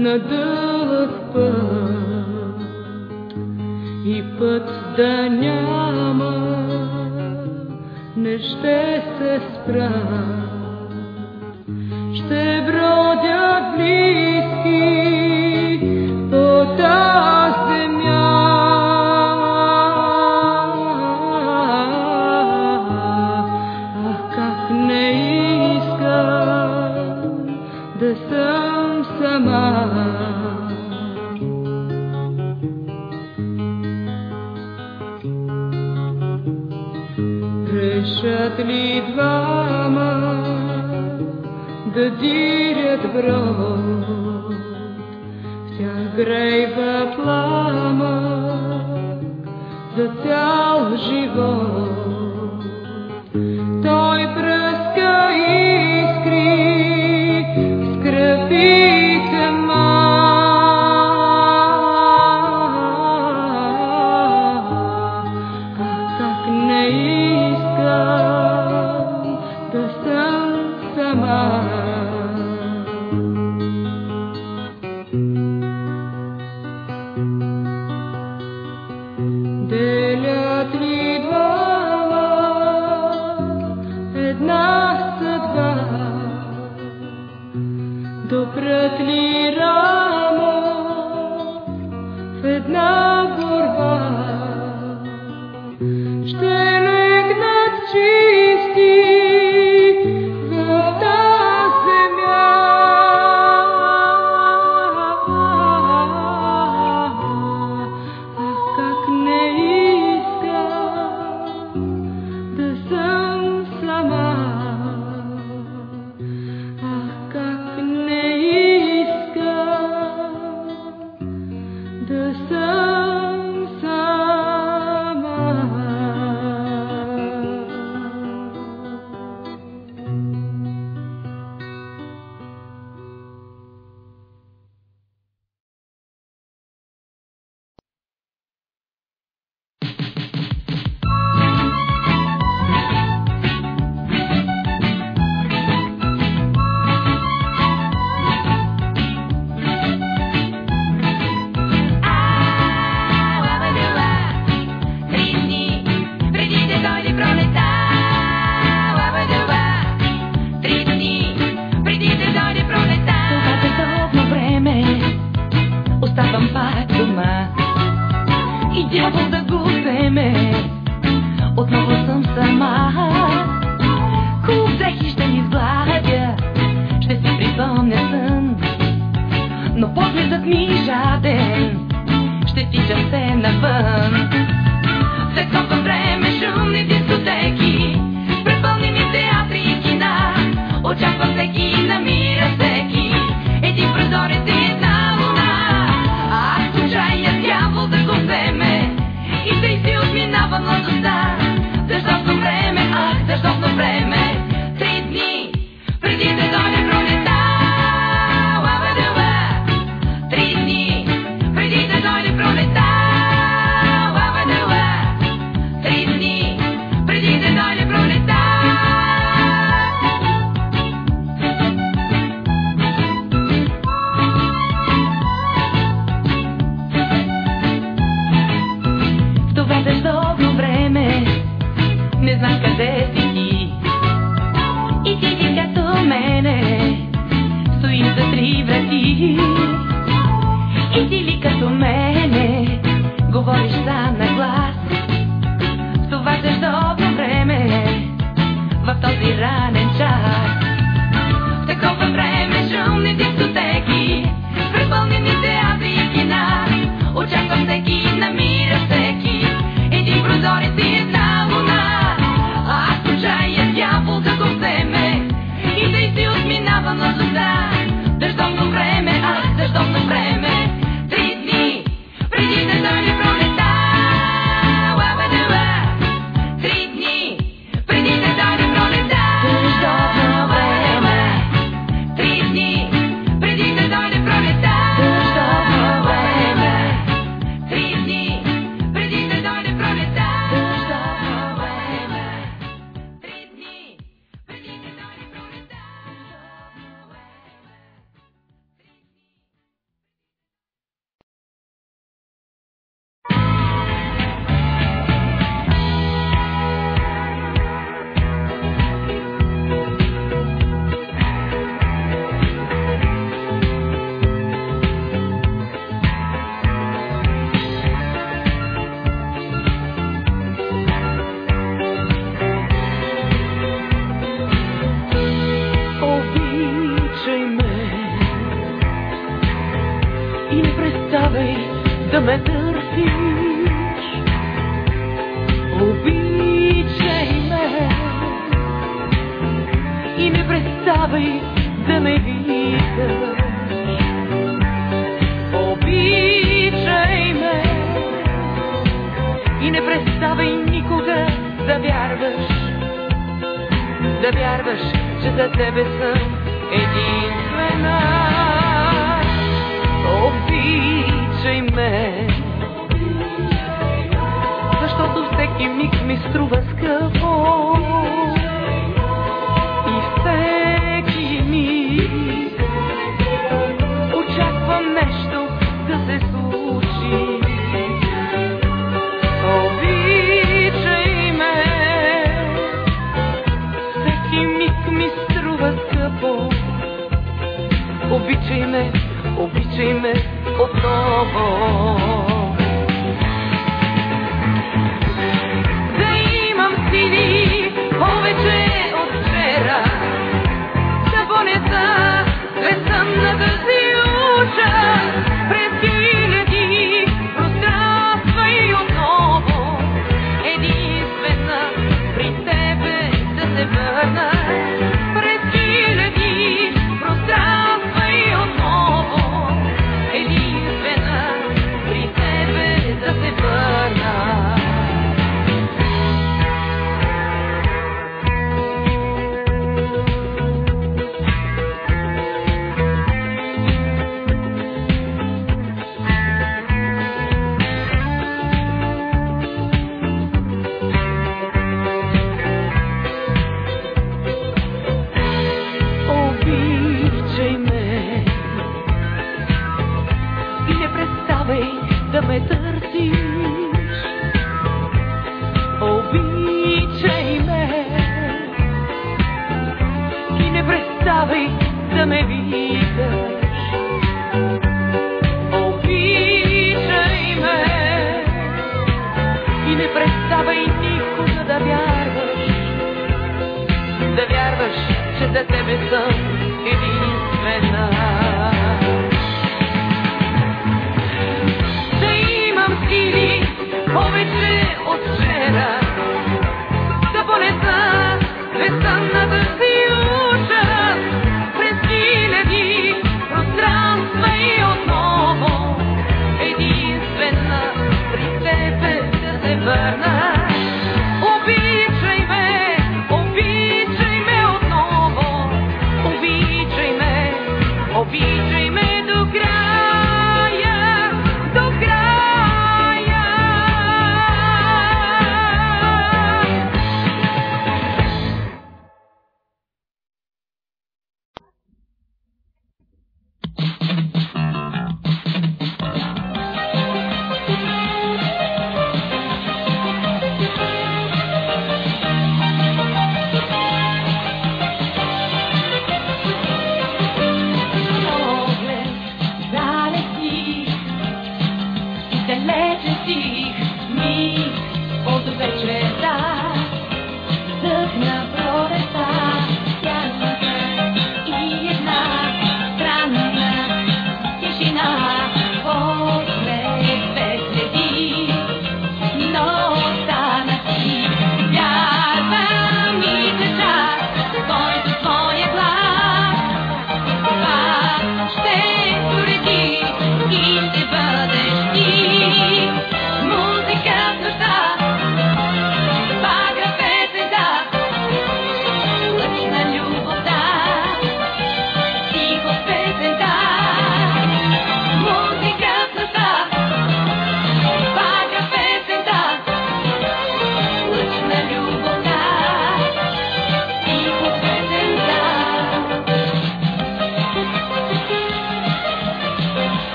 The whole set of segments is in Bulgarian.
надъват път и път да няма, не ще се спра.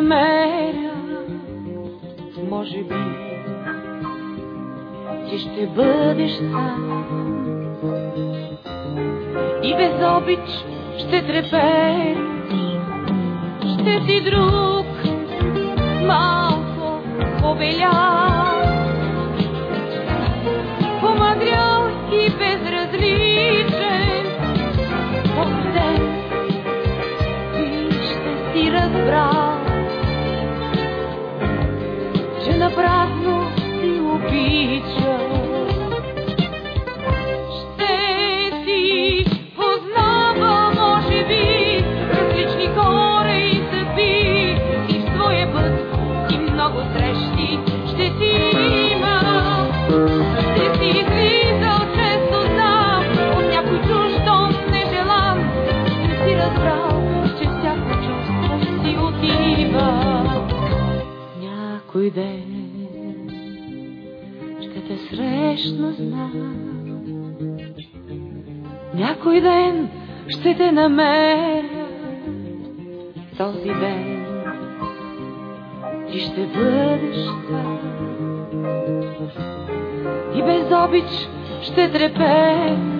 намеря, може би ти ще бъдеш сам. И без обич ще трепеш, ще си друг, малко побелян. Помагрял и безразличен, от ден ти ще си разбрал. намеря този ден. Ти ще бъдеш там. И без обич ще трепеш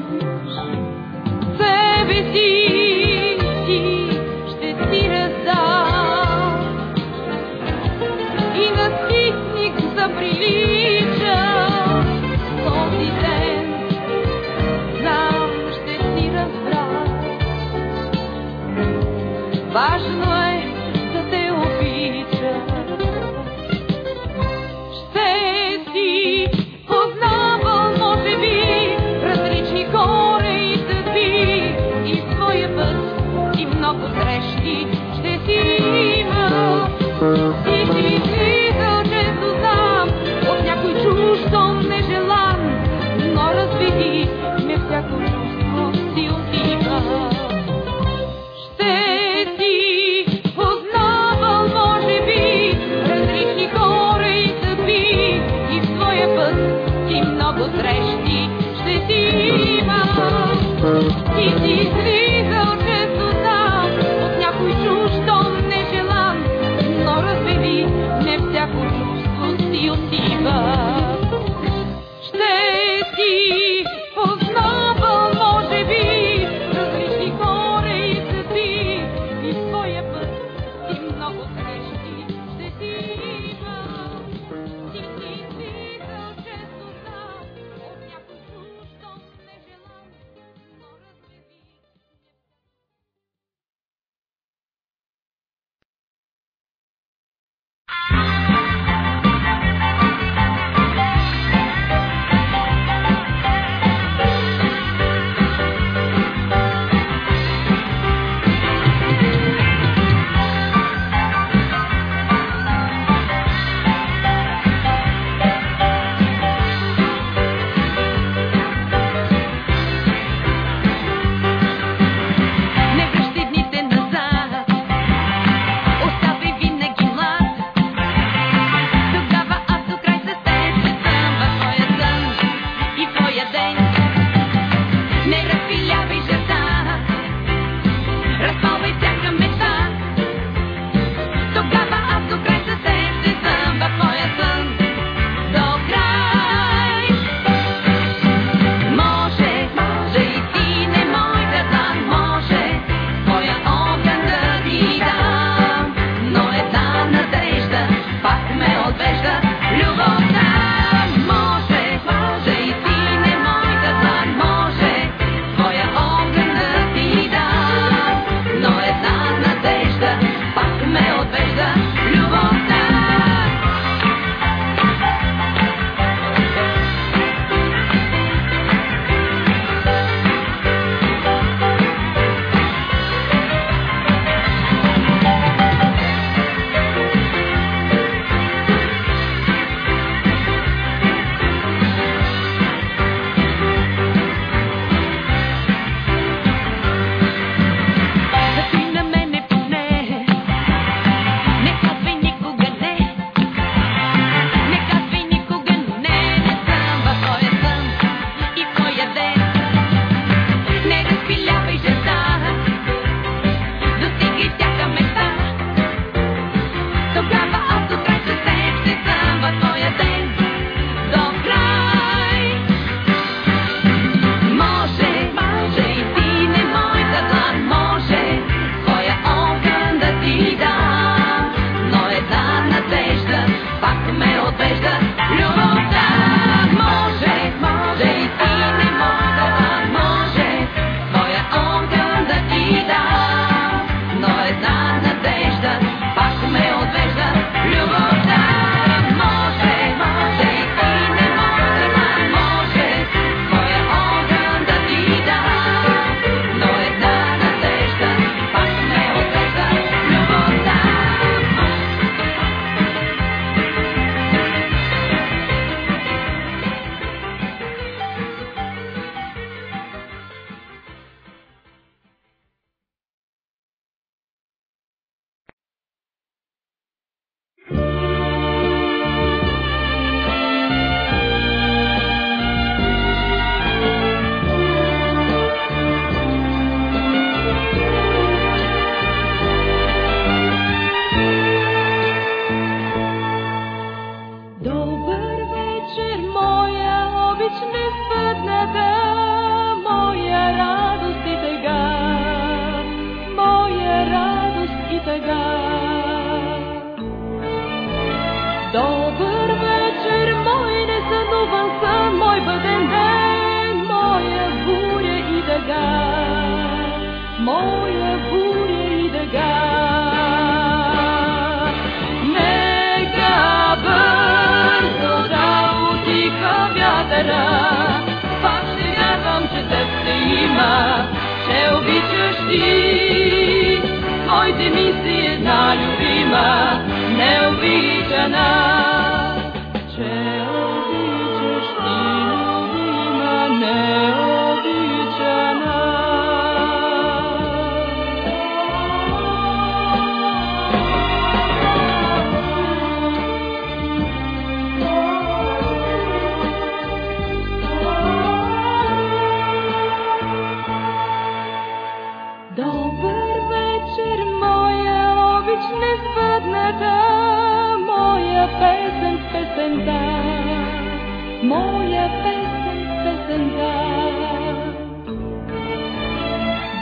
моя песен, песента.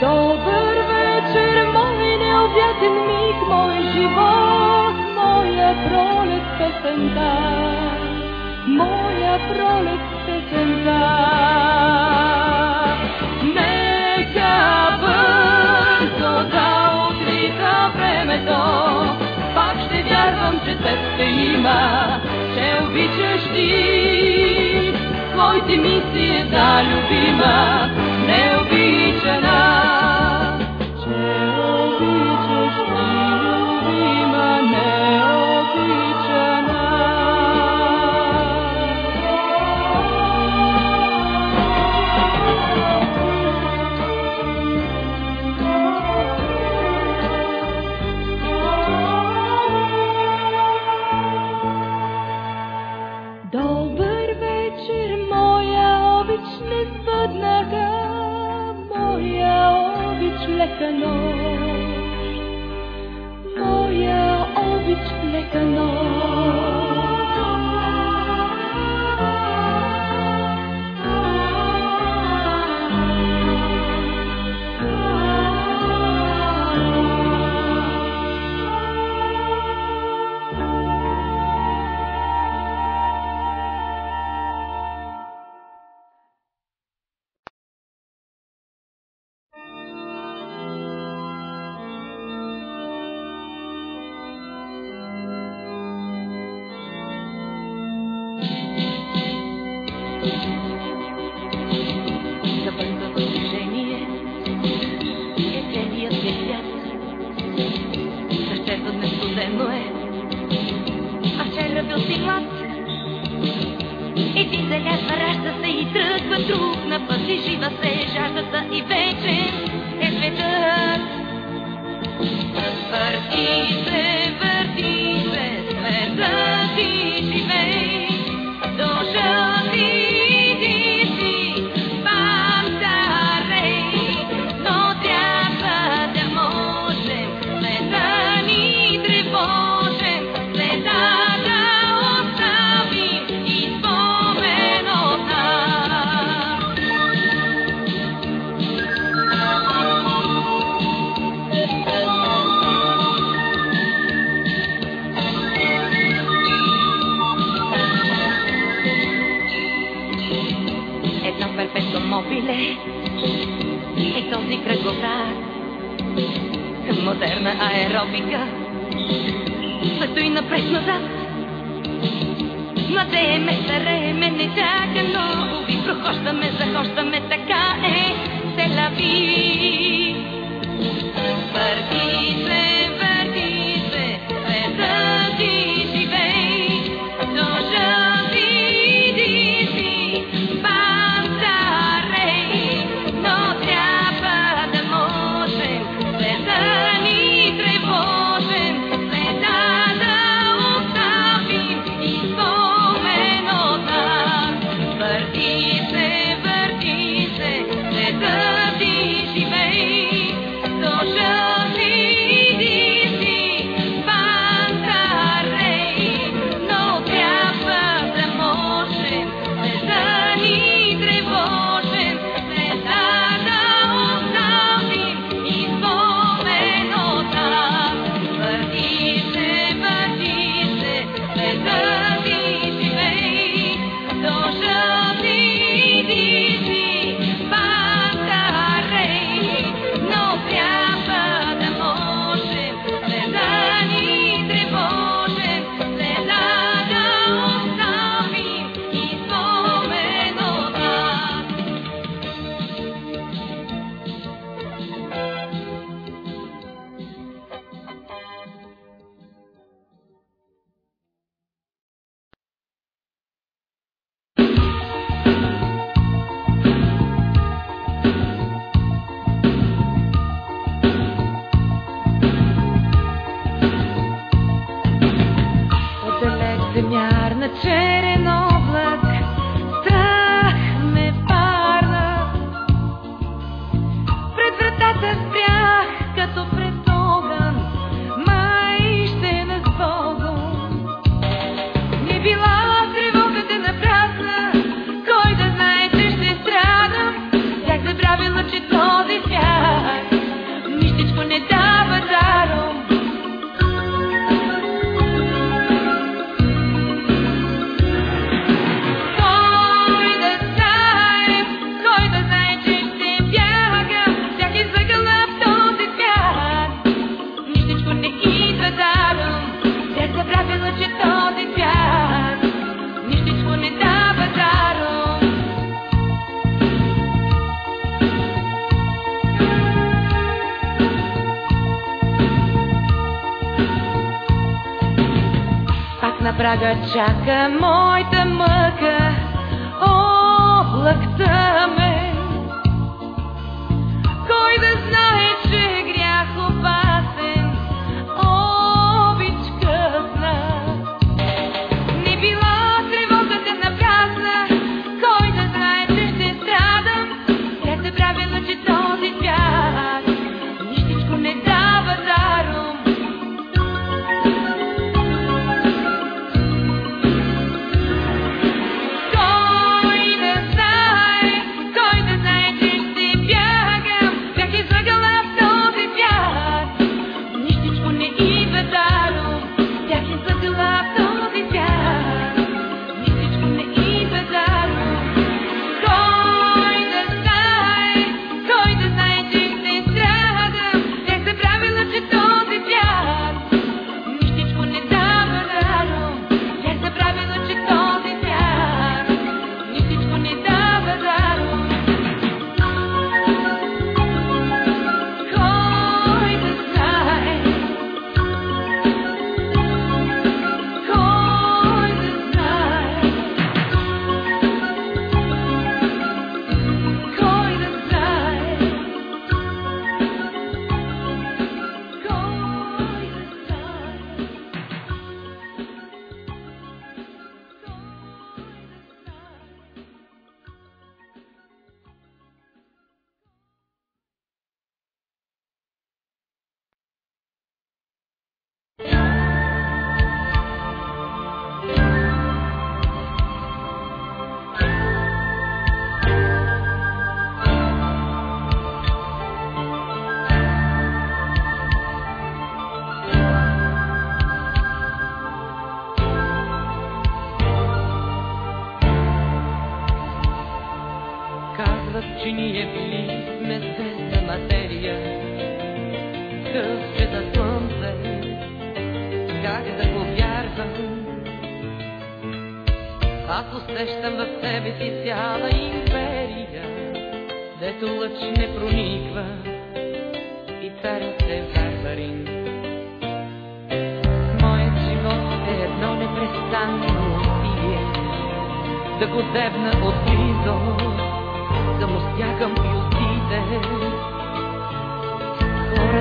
Добър вечер, мой необятен миг, мой живот, моя пролет, песента. Моя пролет, песента. времето, пак ще вярвам, че те има, че обичаш ти ти ми си една любима, необичана. мобиле и този кръговрат. Модерна аеробика, след и напред-назад. Младееме, старееме, не чака много ви. Прохождаме, захождаме, така е Телави. Върви се. прага чака моята мъка, облак тъмен.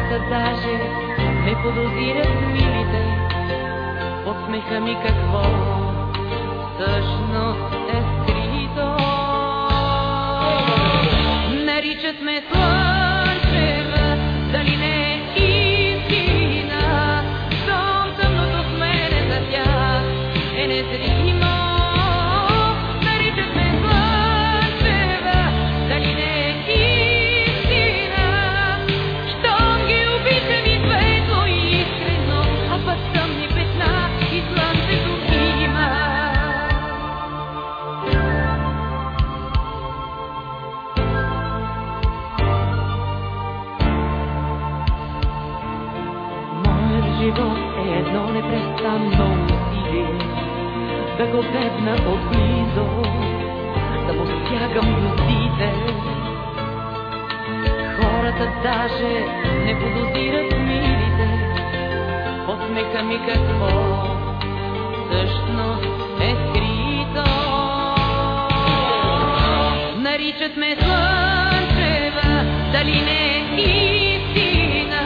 хората даже не подозират милите от смеха ми какво всъщност е скрито. Наричат ме слава. да го пепна отблизо, да му стягам юздите. Хората даже не подозират милите, отмека ми какво всъщност е скрито. Наричат ме слънчева, дали не е истина?